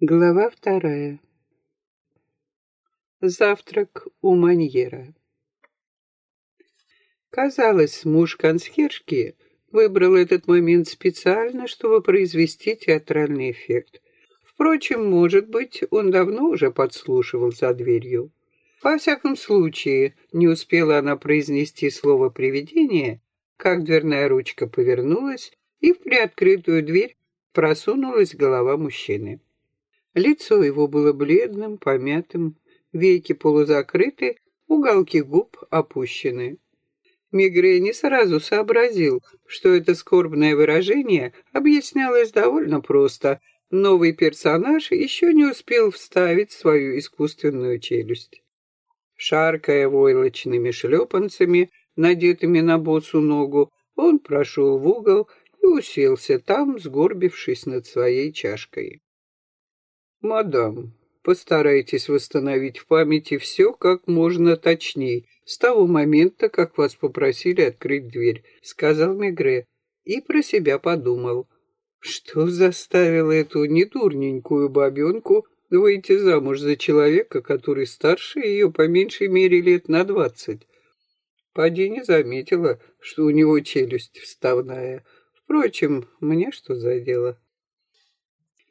Глава вторая. Завтрак у Маньера. Казалось, муж консьержки выбрал этот момент специально, чтобы произвести театральный эффект. Впрочем, может быть, он давно уже подслушивал за дверью. Во всяком случае, не успела она произнести слово «привидение», как дверная ручка повернулась, и в приоткрытую дверь просунулась голова мужчины. Лицо его было бледным, помятым, веки полузакрыты, уголки губ опущены. Мигре не сразу сообразил, что это скорбное выражение объяснялось довольно просто. Новый персонаж еще не успел вставить свою искусственную челюсть. Шаркая войлочными шлепанцами, надетыми на босу ногу, он прошел в угол и уселся там, сгорбившись над своей чашкой. «Мадам, постарайтесь восстановить в памяти все как можно точней, с того момента, как вас попросили открыть дверь», — сказал Мегре, и про себя подумал. Что заставило эту недурненькую бабенку выйти замуж за человека, который старше ее по меньшей мере лет на двадцать? Пади не заметила, что у него челюсть вставная. Впрочем, мне что за дело?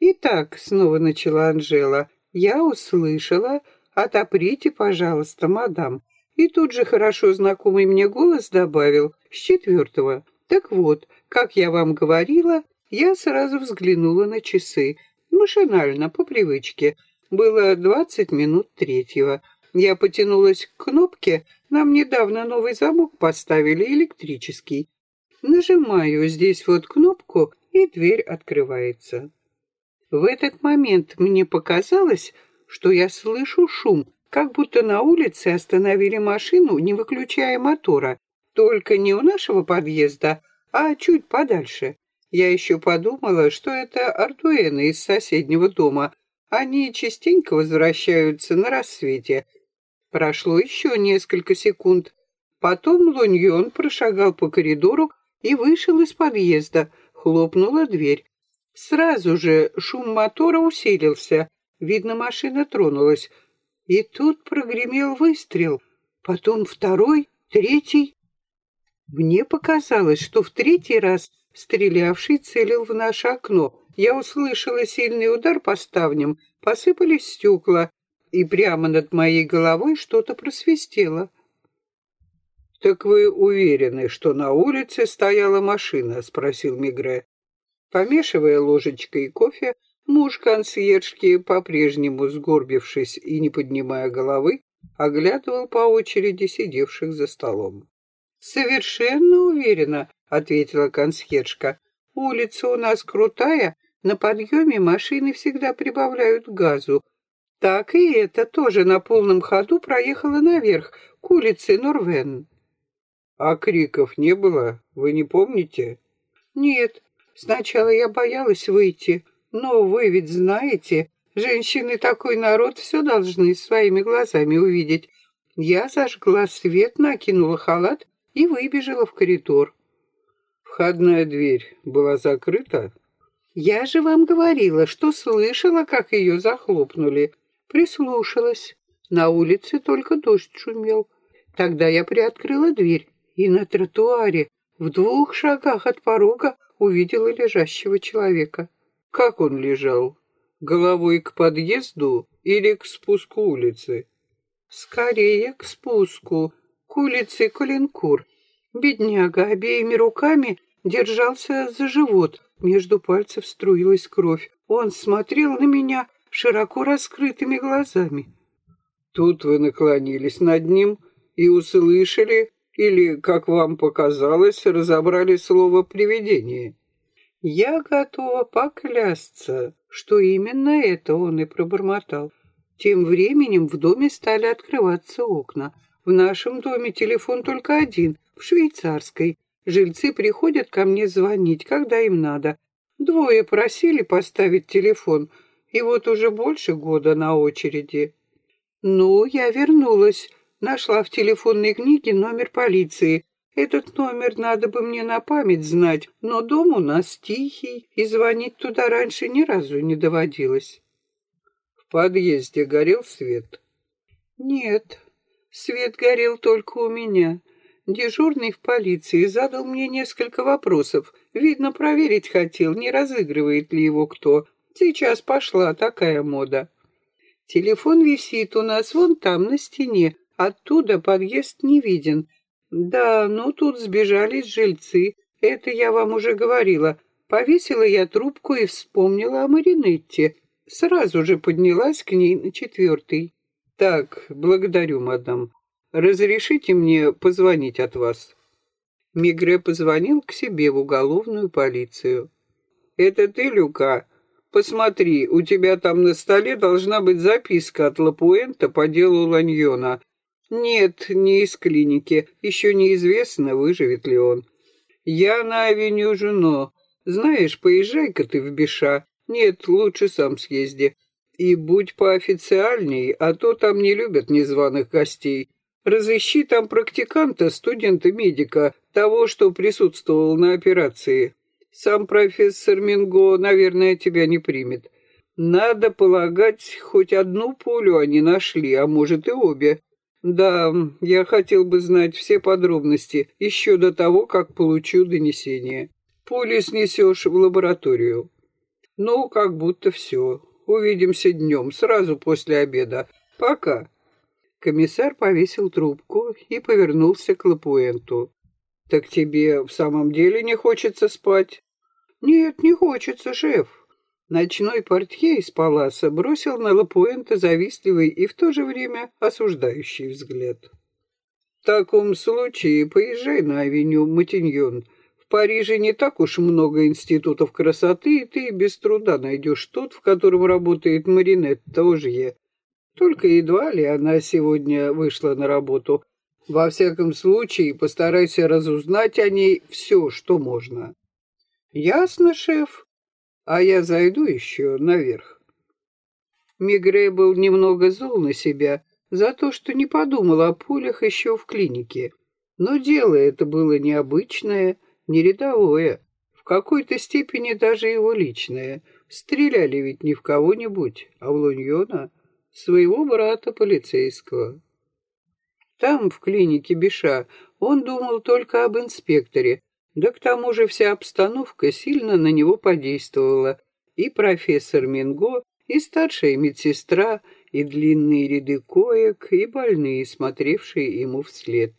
«Итак», — снова начала Анжела, — «я услышала, отоприте, пожалуйста, мадам». И тут же хорошо знакомый мне голос добавил, с четвертого. «Так вот, как я вам говорила, я сразу взглянула на часы. Машинально, по привычке. Было двадцать минут третьего. Я потянулась к кнопке, нам недавно новый замок поставили, электрический. Нажимаю здесь вот кнопку, и дверь открывается. В этот момент мне показалось, что я слышу шум, как будто на улице остановили машину, не выключая мотора. Только не у нашего подъезда, а чуть подальше. Я еще подумала, что это артуэны из соседнего дома. Они частенько возвращаются на рассвете. Прошло еще несколько секунд. Потом Луньон прошагал по коридору и вышел из подъезда. Хлопнула дверь. Сразу же шум мотора усилился. Видно, машина тронулась. И тут прогремел выстрел. Потом второй, третий. Мне показалось, что в третий раз стрелявший целил в наше окно. Я услышала сильный удар по ставням, посыпались стекла, и прямо над моей головой что-то просвистело. «Так вы уверены, что на улице стояла машина?» — спросил Мигре. Помешивая ложечкой кофе, муж консьержки, по-прежнему сгорбившись и не поднимая головы, оглядывал по очереди сидевших за столом. «Совершенно уверена», — ответила консьержка. «Улица у нас крутая, на подъеме машины всегда прибавляют газу. Так и это тоже на полном ходу проехала наверх, к улице Норвен». «А криков не было? Вы не помните?» «Нет, Сначала я боялась выйти, но вы ведь знаете, женщины такой народ все должны своими глазами увидеть. Я зажгла свет, накинула халат и выбежала в коридор. Входная дверь была закрыта? Я же вам говорила, что слышала, как ее захлопнули. Прислушалась. На улице только дождь шумел. Тогда я приоткрыла дверь, и на тротуаре, в двух шагах от порога, увидела лежащего человека. Как он лежал? Головой к подъезду или к спуску улицы? Скорее к спуску, к улице Калинкур. Бедняга обеими руками держался за живот, между пальцев струилась кровь. Он смотрел на меня широко раскрытыми глазами. Тут вы наклонились над ним и услышали или, как вам показалось, разобрали слово «привидение»? Я готова поклясться, что именно это он и пробормотал. Тем временем в доме стали открываться окна. В нашем доме телефон только один, в швейцарской. Жильцы приходят ко мне звонить, когда им надо. Двое просили поставить телефон, и вот уже больше года на очереди. Ну, я вернулась, Нашла в телефонной книге номер полиции. Этот номер надо бы мне на память знать, но дом у нас тихий, и звонить туда раньше ни разу не доводилось. В подъезде горел свет? Нет, свет горел только у меня. Дежурный в полиции задал мне несколько вопросов. Видно, проверить хотел, не разыгрывает ли его кто. Сейчас пошла такая мода. Телефон висит у нас вон там, на стене. Оттуда подъезд не виден. Да, ну тут сбежались жильцы. Это я вам уже говорила. Повесила я трубку и вспомнила о Маринетте. Сразу же поднялась к ней на четвертый. Так, благодарю, мадам. Разрешите мне позвонить от вас?» Мигре позвонил к себе в уголовную полицию. «Это ты, Люка? Посмотри, у тебя там на столе должна быть записка от Лапуэнта по делу Ланьона. Нет, не из клиники. Еще неизвестно, выживет ли он. Я на авеню Жуно. Знаешь, поезжай-ка ты в Биша. Нет, лучше сам съезди. И будь поофициальней, а то там не любят незваных гостей. Разыщи там практиканта, студента-медика, того, что присутствовал на операции. Сам профессор Минго, наверное, тебя не примет. Надо полагать, хоть одну пулю они нашли, а может и обе. Да, я хотел бы знать все подробности еще до того, как получу донесение. Пули снесешь в лабораторию. Ну, как будто все. Увидимся днем, сразу после обеда. Пока. Комиссар повесил трубку и повернулся к Лапуэнту. «Так тебе в самом деле не хочется спать?» «Нет, не хочется, шеф». Ночной портье из паласа бросил на Лапуэнта завистливый и в то же время осуждающий взгляд. «В таком случае поезжай на авеню Матиньон. В Париже не так уж много институтов красоты, и ты без труда найдешь тот, в котором работает Маринет Ожье. Только едва ли она сегодня вышла на работу. Во всяком случае, постарайся разузнать о ней все, что можно. Ясно, шеф. А я зайду еще наверх. Мигре был немного зол на себя за то, что не подумал о пулях еще в клинике. Но дело это было необычное, не рядовое, в какой-то степени даже его личное. Стреляли ведь не в кого-нибудь, а в Луньона своего брата полицейского. Там, в клинике Биша, он думал только об инспекторе, да к тому же вся обстановка сильно на него подействовала. И профессор Минго, и старшая медсестра, и длинные ряды коек, и больные, смотревшие ему вслед.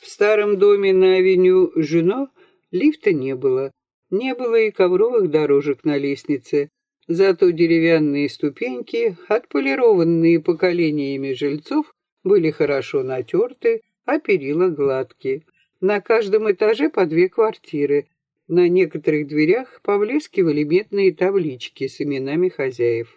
В старом доме на авеню Жено лифта не было, не было и ковровых дорожек на лестнице, Зато деревянные ступеньки, отполированные поколениями жильцов, были хорошо натерты, а перила гладкие. На каждом этаже по две квартиры. На некоторых дверях поблескивали медные таблички с именами хозяев.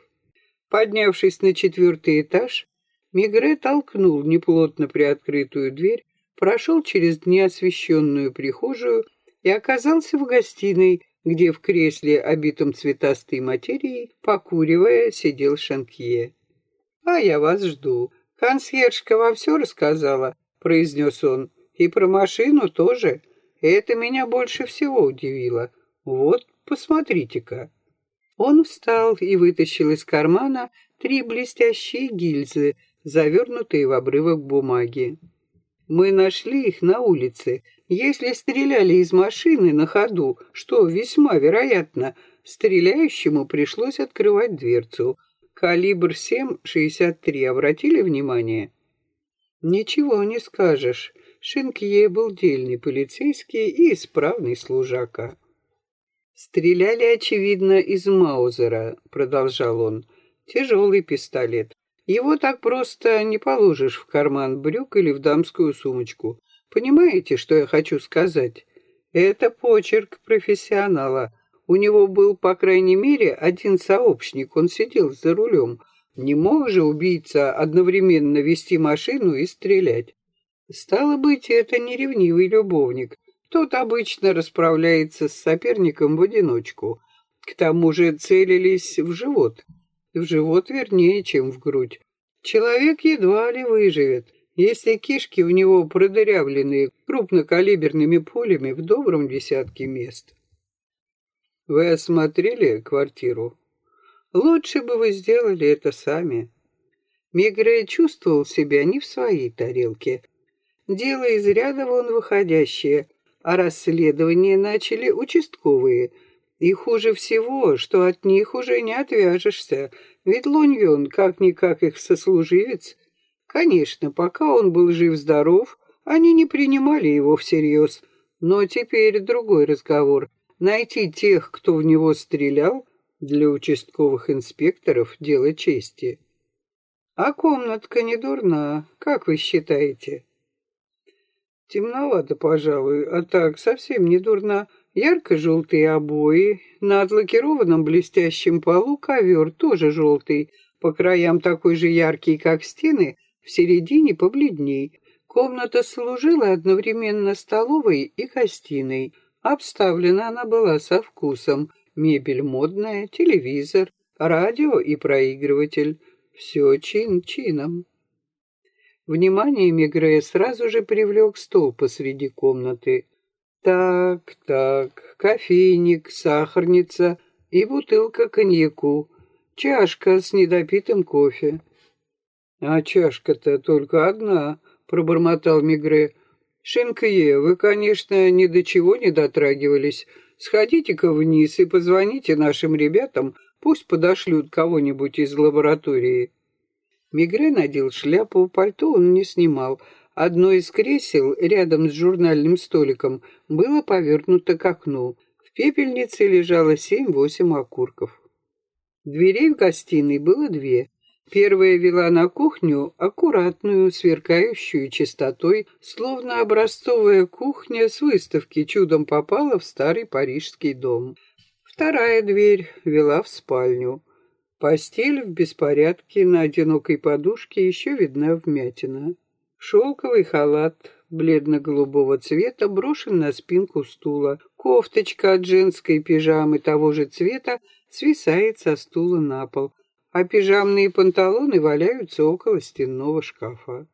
Поднявшись на четвертый этаж, Мигре толкнул неплотно приоткрытую дверь, прошел через неосвещенную прихожую и оказался в гостиной, где в кресле, обитом цветастой материей, покуривая, сидел Шанкье. «А я вас жду. Консьержка вам все рассказала», — произнес он. «И про машину тоже. Это меня больше всего удивило. Вот, посмотрите-ка». Он встал и вытащил из кармана три блестящие гильзы, завернутые в обрывок бумаги. Мы нашли их на улице. Если стреляли из машины на ходу, что весьма вероятно, стреляющему пришлось открывать дверцу. Калибр 7,63 обратили внимание? Ничего не скажешь. Шинкье был дельный полицейский и исправный служака. «Стреляли, очевидно, из Маузера», — продолжал он. «Тяжелый пистолет. Его так просто не положишь в карман брюк или в дамскую сумочку. Понимаете, что я хочу сказать? Это почерк профессионала. У него был, по крайней мере, один сообщник, он сидел за рулем. Не мог же убийца одновременно вести машину и стрелять. Стало быть, это не ревнивый любовник. Тот обычно расправляется с соперником в одиночку. К тому же целились в живот в живот вернее, чем в грудь. Человек едва ли выживет, если кишки у него продырявлены крупнокалиберными пулями в добром десятке мест. Вы осмотрели квартиру? Лучше бы вы сделали это сами. Мегре чувствовал себя не в своей тарелке. Дело из ряда вон выходящее, а расследование начали участковые. И хуже всего, что от них уже не отвяжешься, ведь Луньон как-никак их сослуживец. Конечно, пока он был жив-здоров, они не принимали его всерьез. Но теперь другой разговор. Найти тех, кто в него стрелял, для участковых инспекторов дело чести. А комнатка не дурна, как вы считаете? Темновато, пожалуй, а так совсем не дурна. Ярко-желтые обои, на отлакированном блестящем полу ковер, тоже желтый, по краям такой же яркий, как стены, в середине побледней. Комната служила одновременно столовой и гостиной. Обставлена она была со вкусом. Мебель модная, телевизор, радио и проигрыватель. Все чин-чином. Внимание Мегре сразу же привлек стол посреди комнаты. Так, так, кофейник, сахарница и бутылка коньяку, чашка с недопитым кофе. А чашка-то только одна, пробормотал Мегре. Шинкье, вы, конечно, ни до чего не дотрагивались. Сходите-ка вниз и позвоните нашим ребятам, пусть подошлют кого-нибудь из лаборатории. Мигре надел шляпу, пальто он не снимал. Одно из кресел рядом с журнальным столиком было повернуто к окну. В пепельнице лежало семь-восемь окурков. Дверей в гостиной было две. Первая вела на кухню, аккуратную, сверкающую чистотой, словно образцовая кухня с выставки чудом попала в старый парижский дом. Вторая дверь вела в спальню. Постель в беспорядке, на одинокой подушке еще видна вмятина. Шелковый халат бледно-голубого цвета брошен на спинку стула. Кофточка от женской пижамы того же цвета свисает со стула на пол, а пижамные панталоны валяются около стенного шкафа.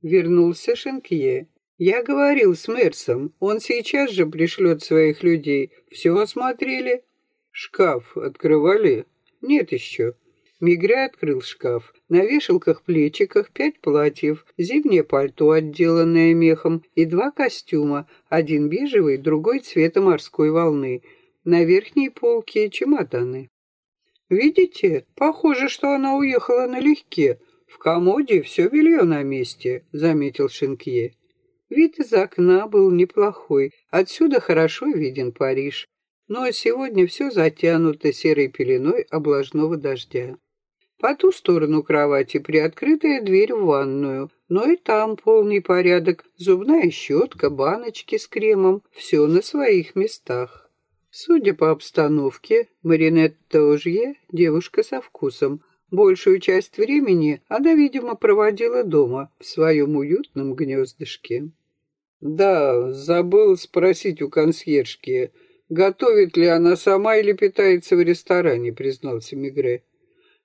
Вернулся Шенкье. Я говорил с Мерсом, он сейчас же пришлет своих людей. Все осмотрели? Шкаф открывали? Нет еще. Мигря открыл шкаф. На вешалках-плечиках пять платьев, зимнее пальто, отделанное мехом, и два костюма, один бежевый, другой цвета морской волны. На верхней полке чемоданы. «Видите? Похоже, что она уехала налегке. В комоде все белье на месте», — заметил Шинкье. Вид из окна был неплохой. Отсюда хорошо виден Париж но сегодня все затянуто серой пеленой облажного дождя. По ту сторону кровати приоткрытая дверь в ванную, но и там полный порядок, зубная щетка, баночки с кремом, все на своих местах. Судя по обстановке, Маринетта Ожье — девушка со вкусом. Большую часть времени она, видимо, проводила дома, в своем уютном гнездышке. «Да, забыл спросить у консьержки», готовит ли она сама или питается в ресторане, признался Мигре.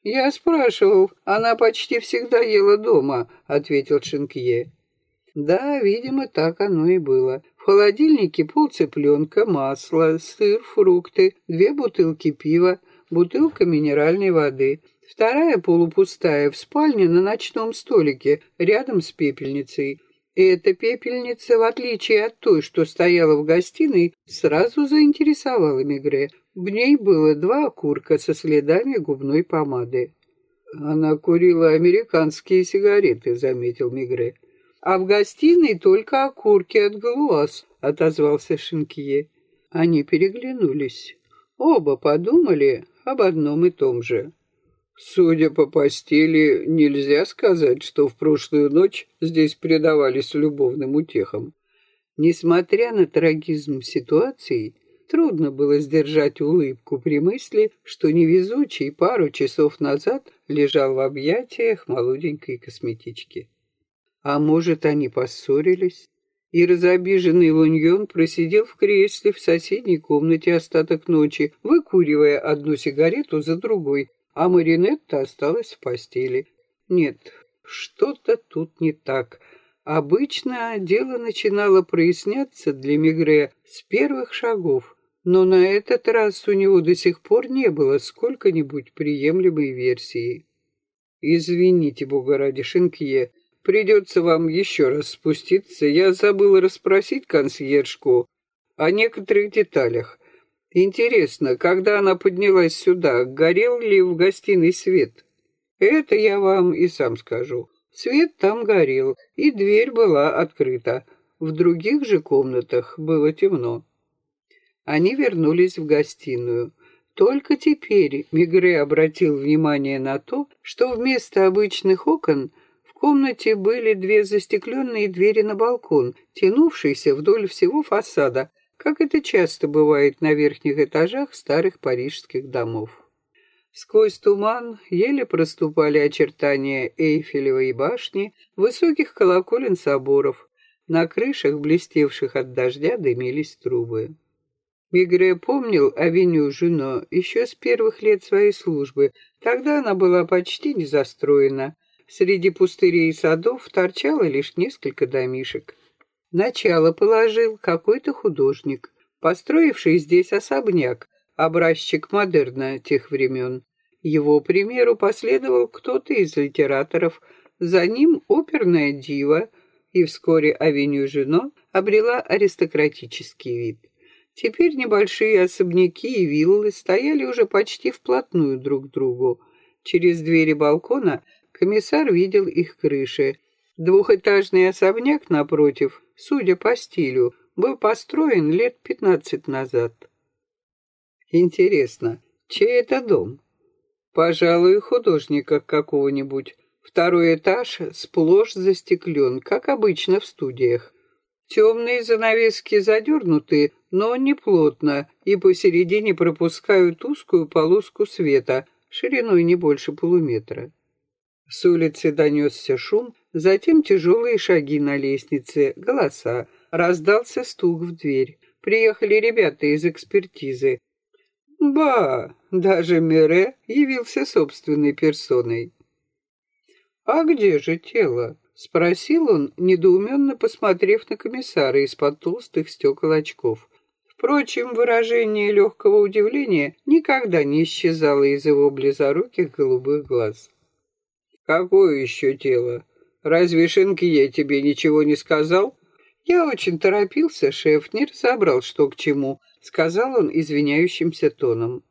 Я спрашивал, она почти всегда ела дома, ответил Шинкье. Да, видимо, так оно и было. В холодильнике полцыпленка, масло, сыр, фрукты, две бутылки пива, бутылка минеральной воды. Вторая полупустая в спальне на ночном столике, рядом с пепельницей. Эта пепельница, в отличие от той, что стояла в гостиной, сразу заинтересовала Мигре. В ней было два окурка со следами губной помады. Она курила американские сигареты, заметил Мигре. А в гостиной только окурки от глаз, отозвался Шинкье. Они переглянулись. Оба подумали об одном и том же. Судя по постели, нельзя сказать, что в прошлую ночь здесь предавались любовным утехам. Несмотря на трагизм ситуации, трудно было сдержать улыбку при мысли, что невезучий пару часов назад лежал в объятиях молоденькой косметички. А может, они поссорились? И разобиженный Луньон просидел в кресле в соседней комнате остаток ночи, выкуривая одну сигарету за другой, а Маринетта осталась в постели. Нет, что-то тут не так. Обычно дело начинало проясняться для Мигре с первых шагов. Но на этот раз у него до сих пор не было сколько-нибудь приемлемой версии. «Извините, бога ради, Шинкье, придется вам еще раз спуститься. Я забыл расспросить консьержку о некоторых деталях. Интересно, когда она поднялась сюда, горел ли в гостиной свет? Это я вам и сам скажу. Свет там горел, и дверь была открыта. В других же комнатах было темно. Они вернулись в гостиную. Только теперь Мигре обратил внимание на то, что вместо обычных окон в комнате были две застекленные двери на балкон, тянувшиеся вдоль всего фасада, как это часто бывает на верхних этажах старых парижских домов. Сквозь туман еле проступали очертания Эйфелевой башни, высоких колоколен соборов. На крышах, блестевших от дождя, дымились трубы. Мигре помнил авеню Жуно еще с первых лет своей службы. Тогда она была почти не застроена. Среди пустырей и садов торчало лишь несколько домишек. Начало положил какой-то художник, построивший здесь особняк, образчик модерна тех времен. Его примеру последовал кто-то из литераторов, за ним оперная дива, и вскоре авеню Жено обрела аристократический вид. Теперь небольшие особняки и виллы стояли уже почти вплотную друг к другу. Через двери балкона комиссар видел их крыши. Двухэтажный особняк напротив судя по стилю, был построен лет пятнадцать назад. Интересно, чей это дом? Пожалуй, художника какого-нибудь. Второй этаж сплошь застеклен, как обычно в студиях. Темные занавески задернуты, но не плотно, и посередине пропускают узкую полоску света, шириной не больше полуметра. С улицы донесся шум, Затем тяжелые шаги на лестнице, голоса. Раздался стук в дверь. Приехали ребята из экспертизы. Ба, даже Мере явился собственной персоной. «А где же тело?» — спросил он, недоуменно посмотрев на комиссара из-под толстых стекол очков. Впрочем, выражение легкого удивления никогда не исчезало из его близоруких голубых глаз. «Какое еще тело?» Разве Шенкье тебе ничего не сказал? Я очень торопился, шеф, не разобрал, что к чему, сказал он извиняющимся тоном.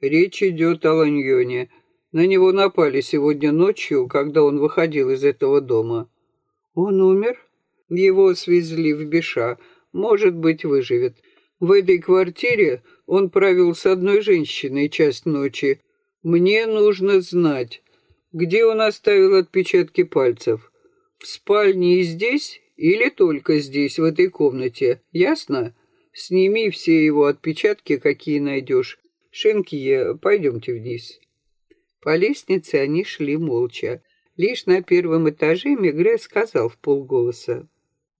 Речь идет о Ланьоне. На него напали сегодня ночью, когда он выходил из этого дома. Он умер? Его свезли в Беша. Может быть, выживет. В этой квартире он провел с одной женщиной часть ночи. Мне нужно знать, где он оставил отпечатки пальцев? В спальне и здесь или только здесь, в этой комнате? Ясно? Сними все его отпечатки, какие найдешь. Шенкие, пойдемте вниз. По лестнице они шли молча. Лишь на первом этаже Мегре сказал в полголоса.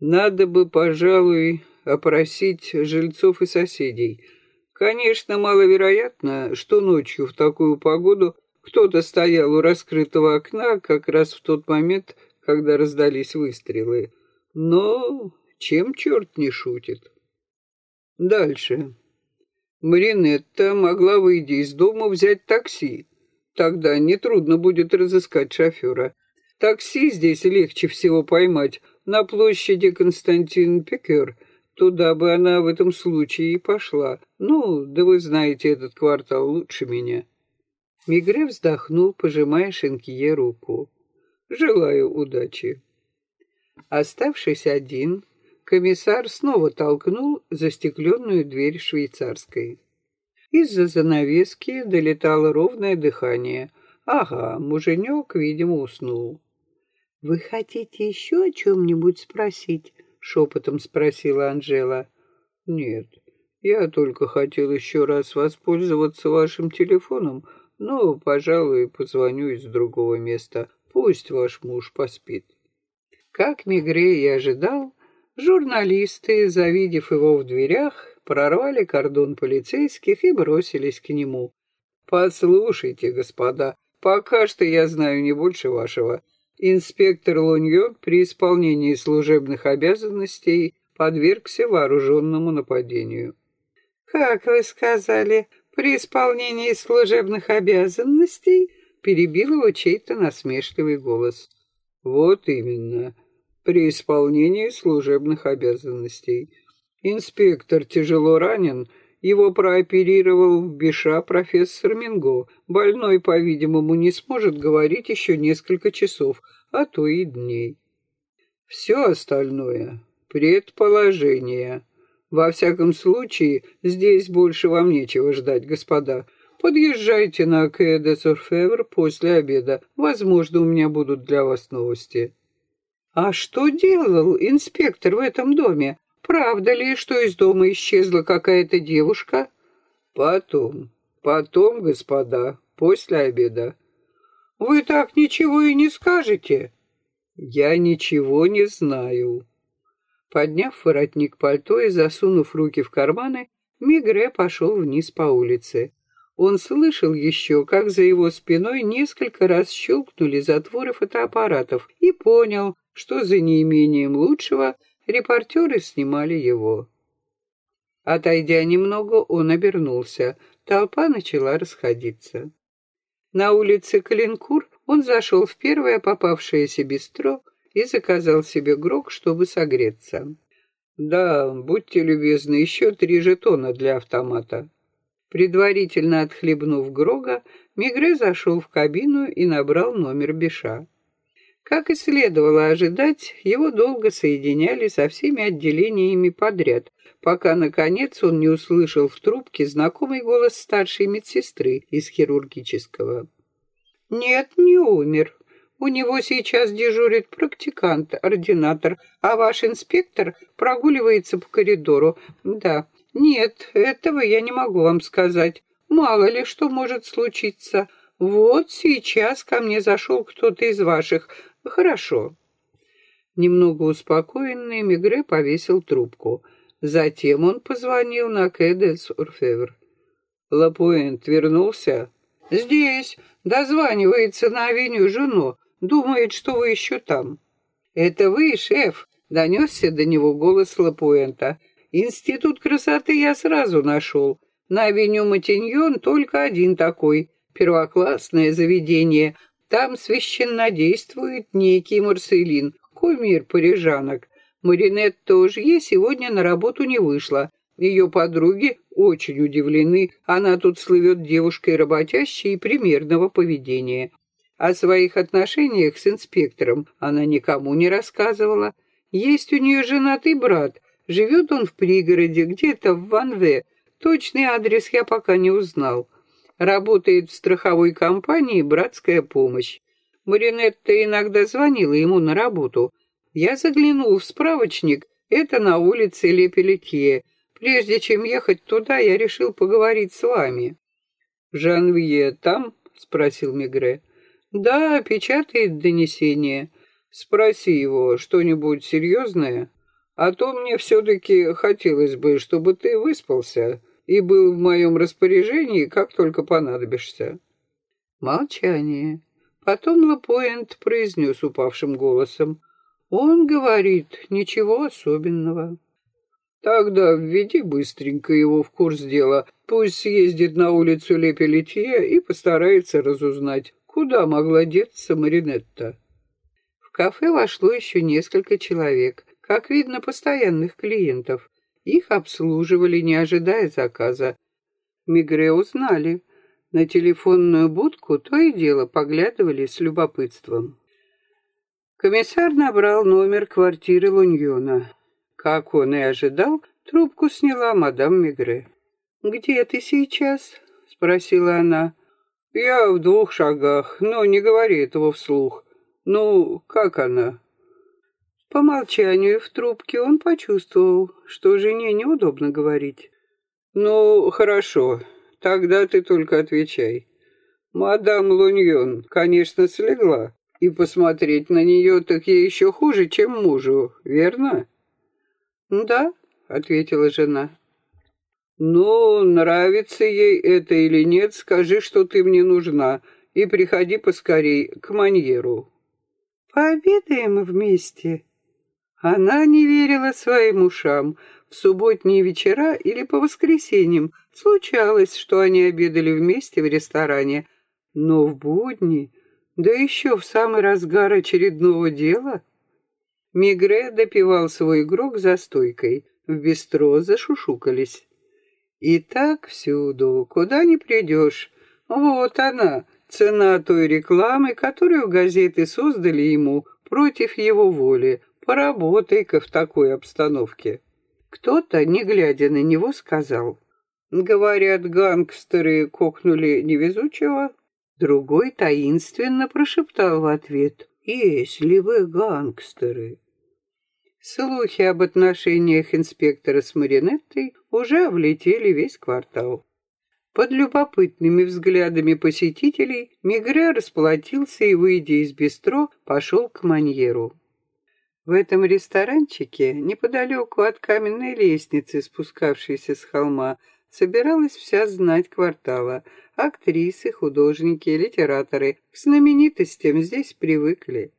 «Надо бы, пожалуй, опросить жильцов и соседей. Конечно, маловероятно, что ночью в такую погоду кто-то стоял у раскрытого окна как раз в тот момент, когда раздались выстрелы. Но чем черт не шутит? Дальше. Маринетта могла выйти из дома взять такси. Тогда нетрудно будет разыскать шофера. Такси здесь легче всего поймать на площади Константин Пекер. Туда бы она в этом случае и пошла. Ну, да вы знаете этот квартал лучше меня. Мигре вздохнул, пожимая Шенкие руку. «Желаю удачи». Оставшись один, комиссар снова толкнул застекленную дверь швейцарской. Из-за занавески долетало ровное дыхание. Ага, муженек, видимо, уснул. «Вы хотите еще о чем-нибудь спросить?» — шепотом спросила Анжела. «Нет, я только хотел еще раз воспользоваться вашим телефоном, ну, пожалуй, позвоню из другого места. Пусть ваш муж поспит. Как Мигре и ожидал, журналисты, завидев его в дверях, прорвали кордон полицейских и бросились к нему. «Послушайте, господа, пока что я знаю не больше вашего. Инспектор Луньон при исполнении служебных обязанностей подвергся вооруженному нападению. Как вы сказали, при исполнении служебных обязанностей?» Перебил его чей-то насмешливый голос. «Вот именно, при исполнении служебных обязанностей. Инспектор тяжело ранен, его прооперировал в Биша профессор Минго. Больной, по-видимому, не сможет говорить еще несколько часов, а то и дней. Все остальное — предположение. Во всяком случае, здесь больше вам нечего ждать, господа. Подъезжайте на Кэ де после обеда. Возможно, у меня будут для вас новости. А что делал инспектор в этом доме? Правда ли, что из дома исчезла какая-то девушка? Потом, потом, господа, после обеда. Вы так ничего и не скажете? Я ничего не знаю. Подняв воротник пальто и засунув руки в карманы, Мигре пошел вниз по улице. Он слышал еще, как за его спиной несколько раз щелкнули затворы фотоаппаратов и понял, что за неимением лучшего репортеры снимали его. Отойдя немного, он обернулся. Толпа начала расходиться. На улице Калинкур он зашел в первое попавшееся бистро и заказал себе грок, чтобы согреться. «Да, будьте любезны, еще три жетона для автомата». Предварительно отхлебнув Грога, Мигре зашел в кабину и набрал номер Биша. Как и следовало ожидать, его долго соединяли со всеми отделениями подряд, пока, наконец, он не услышал в трубке знакомый голос старшей медсестры из хирургического. «Нет, не умер. У него сейчас дежурит практикант, ординатор, а ваш инспектор прогуливается по коридору. Да, нет, этого я не могу вам сказать. Мало ли что может случиться. Вот сейчас ко мне зашел кто-то из ваших. Хорошо. Немного успокоенный, Мигре повесил трубку. Затем он позвонил на Кэдес Урфевр. Лапуэнт вернулся? Здесь. Дозванивается на авеню жену. Думает, что вы еще там. Это вы, шеф? Донесся до него голос Лапуэнта. Институт красоты я сразу нашел. На авеню Матиньон только один такой. Первоклассное заведение. Там священно действует некий Марселин, кумир парижанок. Маринетта Ожье сегодня на работу не вышла. Ее подруги очень удивлены. Она тут слывет девушкой работящей и примерного поведения. О своих отношениях с инспектором она никому не рассказывала. Есть у нее женатый брат. Живет он в пригороде, где-то в Ванве. Точный адрес я пока не узнал. Работает в страховой компании «Братская помощь». Маринетта иногда звонила ему на работу. Я заглянул в справочник. Это на улице Лепелетье. Прежде чем ехать туда, я решил поговорить с вами». «Жанвье там?» — спросил Мигре. «Да, печатает донесение. Спроси его, что-нибудь серьезное? А то мне все-таки хотелось бы, чтобы ты выспался и был в моем распоряжении, как только понадобишься». Молчание. Потом Лапуэнт произнес упавшим голосом. «Он говорит, ничего особенного». Тогда введи быстренько его в курс дела. Пусть съездит на улицу Лепелетье и постарается разузнать, куда могла деться Маринетта. В кафе вошло еще несколько человек, как видно, постоянных клиентов. Их обслуживали, не ожидая заказа. Мигре узнали. На телефонную будку то и дело поглядывали с любопытством. Комиссар набрал номер квартиры Луньона. Как он и ожидал, трубку сняла мадам Мигре. «Где ты сейчас?» — спросила она. «Я в двух шагах, но не говори этого вслух. Ну, как она?» По молчанию в трубке он почувствовал, что жене неудобно говорить. «Ну, хорошо, тогда ты только отвечай. Мадам Луньон, конечно, слегла, и посмотреть на нее так ей еще хуже, чем мужу, верно?» «Да», — ответила жена. «Ну, нравится ей это или нет, скажи, что ты мне нужна, и приходи поскорей к Маньеру». «Пообедаем вместе». Она не верила своим ушам. В субботние вечера или по воскресеньям случалось, что они обедали вместе в ресторане. Но в будни, да еще в самый разгар очередного дела... Мигре допивал свой игрок за стойкой. В бистро зашушукались. И так всюду, куда ни придешь. Вот она, цена той рекламы, которую газеты создали ему против его воли. Поработай-ка в такой обстановке. Кто-то, не глядя на него, сказал. Говорят, гангстеры кокнули невезучего. Другой таинственно прошептал в ответ. «Если вы гангстеры». Слухи об отношениях инспектора с Маринеттой уже облетели весь квартал. Под любопытными взглядами посетителей Мигре расплатился и, выйдя из бистро, пошел к маньеру. В этом ресторанчике, неподалеку от каменной лестницы, спускавшейся с холма, собиралась вся знать квартала. Актрисы, художники, литераторы. К знаменитостям здесь привыкли.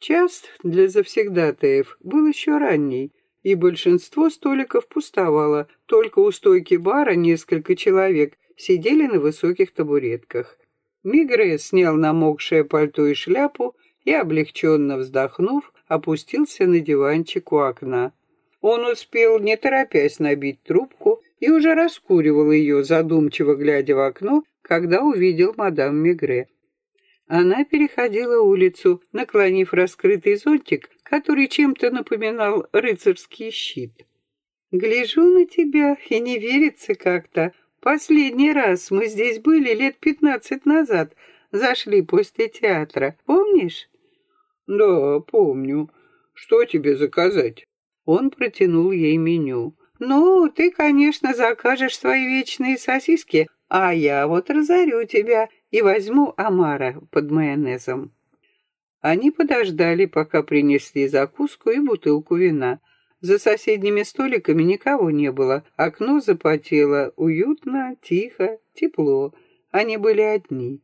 Час для завсегдатаев был еще ранний, и большинство столиков пустовало, только у стойки бара несколько человек сидели на высоких табуретках. Мигре снял намокшее пальто и шляпу и, облегченно вздохнув, опустился на диванчик у окна. Он успел, не торопясь, набить трубку и уже раскуривал ее, задумчиво глядя в окно, когда увидел мадам Мигре. Она переходила улицу, наклонив раскрытый зонтик, который чем-то напоминал рыцарский щит. «Гляжу на тебя, и не верится как-то. Последний раз мы здесь были лет пятнадцать назад, зашли после театра. Помнишь?» «Да, помню. Что тебе заказать?» Он протянул ей меню. «Ну, ты, конечно, закажешь свои вечные сосиски, а я вот разорю тебя и возьму омара под майонезом». Они подождали, пока принесли закуску и бутылку вина. За соседними столиками никого не было. Окно запотело. Уютно, тихо, тепло. Они были одни.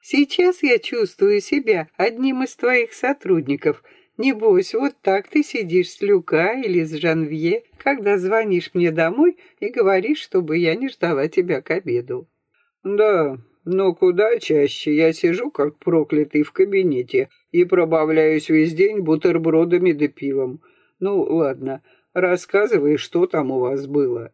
Сейчас я чувствую себя одним из твоих сотрудников. Небось, вот так ты сидишь с Люка или с Жанвье, когда звонишь мне домой и говоришь, чтобы я не ждала тебя к обеду. Да, но куда чаще я сижу, как проклятый, в кабинете и пробавляюсь весь день бутербродами да пивом. Ну, ладно, рассказывай, что там у вас было.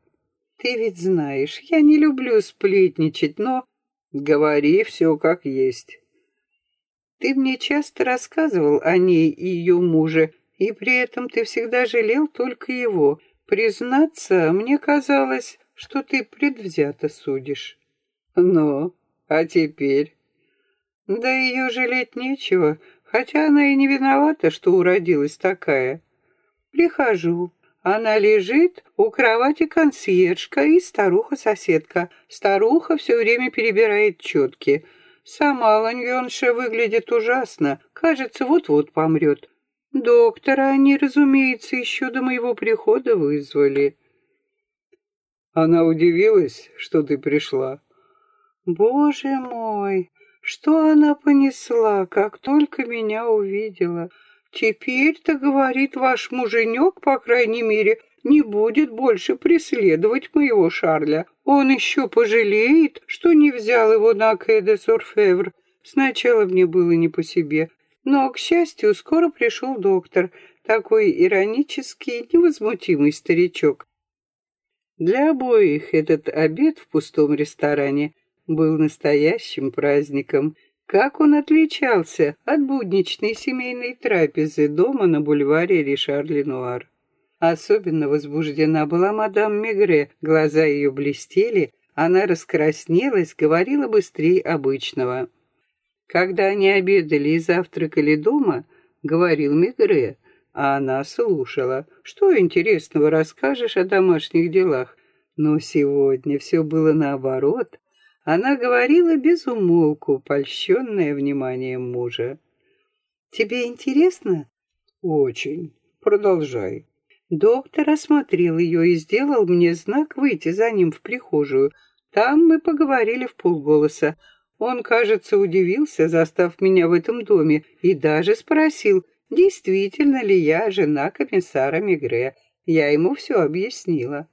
Ты ведь знаешь, я не люблю сплетничать, но Говори все как есть. Ты мне часто рассказывал о ней и ее муже, и при этом ты всегда жалел только его. Признаться, мне казалось, что ты предвзято судишь. Но, а теперь? Да ее жалеть нечего, хотя она и не виновата, что уродилась такая. Прихожу, она лежит у кровати консьержка и старуха-соседка. Старуха все время перебирает четки. Сама ланьонша выглядит ужасно. Кажется, вот-вот помрет. Доктора они, разумеется, еще до моего прихода вызвали. Она удивилась, что ты пришла. Боже мой, что она понесла, как только меня увидела. Теперь-то, говорит ваш муженек, по крайней мере, не будет больше преследовать моего Шарля. Он еще пожалеет, что не взял его на Кэде Сорфевр. Сначала мне было не по себе, но, к счастью, скоро пришел доктор, такой иронический, невозмутимый старичок. Для обоих этот обед в пустом ресторане был настоящим праздником — как он отличался от будничной семейной трапезы дома на бульваре Ришар-Ленуар? Особенно возбуждена была мадам Мегре, глаза ее блестели, она раскраснелась, говорила быстрее обычного. Когда они обедали и завтракали дома, говорил Мегре, а она слушала. Что интересного расскажешь о домашних делах? Но сегодня все было наоборот. Она говорила без умолку, польщенная вниманием мужа. «Тебе интересно?» «Очень. Продолжай». Доктор осмотрел ее и сделал мне знак выйти за ним в прихожую. Там мы поговорили в полголоса. Он, кажется, удивился, застав меня в этом доме, и даже спросил, действительно ли я жена комиссара Мигре. Я ему все объяснила.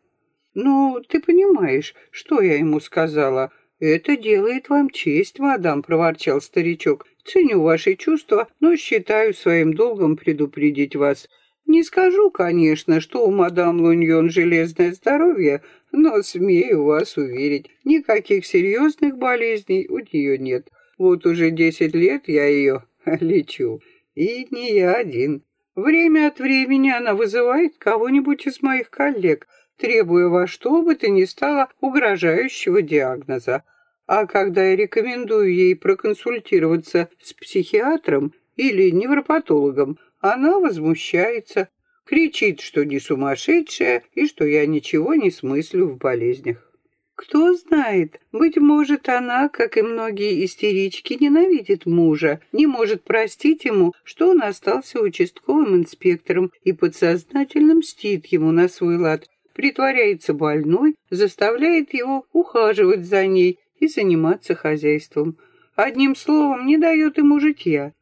«Ну, ты понимаешь, что я ему сказала?» «Это делает вам честь, мадам», — проворчал старичок. «Ценю ваши чувства, но считаю своим долгом предупредить вас. Не скажу, конечно, что у мадам Луньон железное здоровье, но смею вас уверить, никаких серьезных болезней у нее нет. Вот уже десять лет я ее лечу, и не я один. Время от времени она вызывает кого-нибудь из моих коллег, требуя во что бы то ни стало угрожающего диагноза. А когда я рекомендую ей проконсультироваться с психиатром или невропатологом, она возмущается, кричит, что не сумасшедшая и что я ничего не смыслю в болезнях. Кто знает, быть может, она, как и многие истерички, ненавидит мужа, не может простить ему, что он остался участковым инспектором и подсознательно мстит ему на свой лад, притворяется больной, заставляет его ухаживать за ней и заниматься хозяйством. Одним словом, не дает ему житья.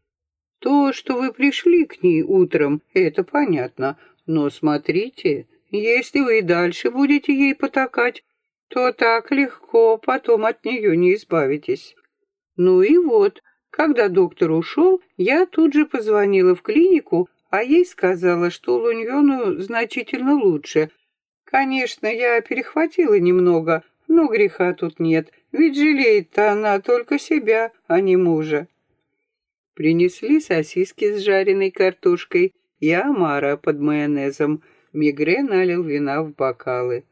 То, что вы пришли к ней утром, это понятно, но смотрите, если вы и дальше будете ей потакать, то так легко потом от нее не избавитесь. Ну и вот, когда доктор ушел, я тут же позвонила в клинику, а ей сказала, что Луньону значительно лучше. Конечно, я перехватила немного, но греха тут нет, ведь жалеет-то она только себя, а не мужа. Принесли сосиски с жареной картошкой и омара под майонезом. Мигре налил вина в бокалы.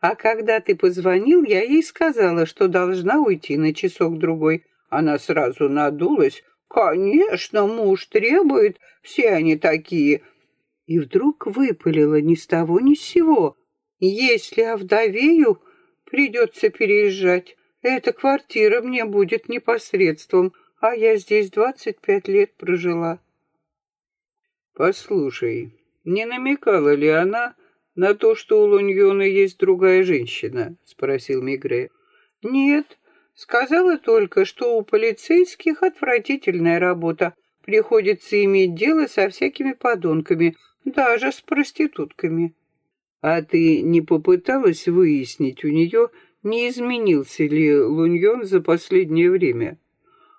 А когда ты позвонил, я ей сказала, что должна уйти на часок-другой. Она сразу надулась. «Конечно, муж требует, все они такие». И вдруг выпалила ни с того ни с сего. «Если овдовею, придется переезжать. Эта квартира мне будет непосредством, а я здесь двадцать пять лет прожила». «Послушай, не намекала ли она, на то, что у Луньона есть другая женщина?» — спросил Мигре. «Нет, сказала только, что у полицейских отвратительная работа. Приходится иметь дело со всякими подонками, даже с проститутками». «А ты не попыталась выяснить у нее, не изменился ли Луньон за последнее время?»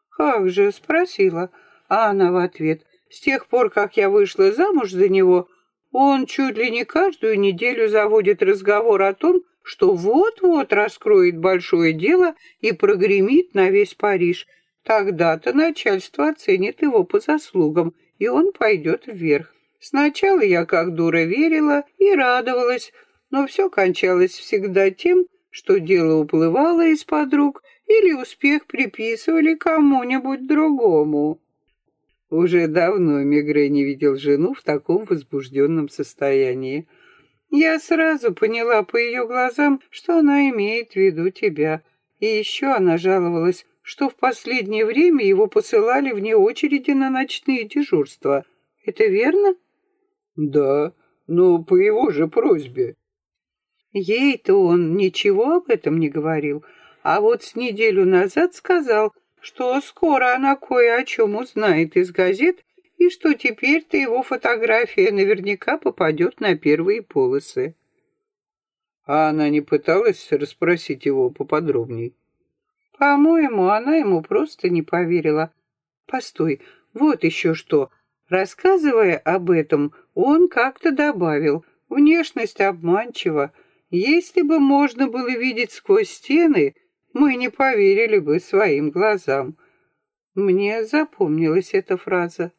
«Как же?» — спросила. А она в ответ. «С тех пор, как я вышла замуж за него, он чуть ли не каждую неделю заводит разговор о том, что вот-вот раскроет большое дело и прогремит на весь Париж. Тогда-то начальство оценит его по заслугам, и он пойдет вверх. Сначала я как дура верила и радовалась, но все кончалось всегда тем, что дело уплывало из-под рук или успех приписывали кому-нибудь другому. Уже давно Мегре не видел жену в таком возбужденном состоянии. Я сразу поняла по ее глазам, что она имеет в виду тебя. И еще она жаловалась, что в последнее время его посылали вне очереди на ночные дежурства. Это верно? Да, но по его же просьбе. Ей-то он ничего об этом не говорил, а вот с неделю назад сказал, что скоро она кое о чем узнает из газет и что теперь-то его фотография наверняка попадет на первые полосы. А она не пыталась расспросить его поподробней? По-моему, она ему просто не поверила. Постой, вот еще что. Рассказывая об этом, он как-то добавил, внешность обманчива. Если бы можно было видеть сквозь стены, мы не поверили бы своим глазам. Мне запомнилась эта фраза.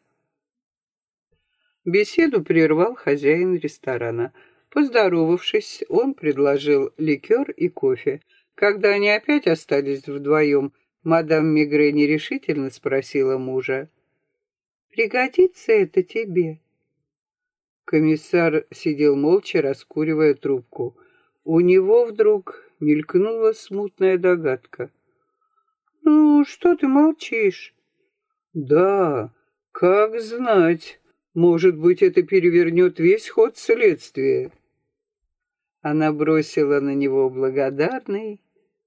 Беседу прервал хозяин ресторана. Поздоровавшись, он предложил ликер и кофе. Когда они опять остались вдвоем, мадам Мигре нерешительно спросила мужа. «Пригодится это тебе?» Комиссар сидел молча, раскуривая трубку. У него вдруг мелькнула смутная догадка. «Ну, что ты молчишь?» «Да, как знать. Может быть, это перевернет весь ход следствия». Она бросила на него благодарный,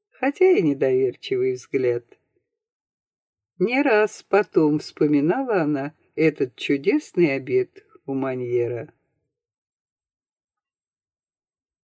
хотя и недоверчивый взгляд. Не раз потом вспоминала она этот чудесный обед у Маньера.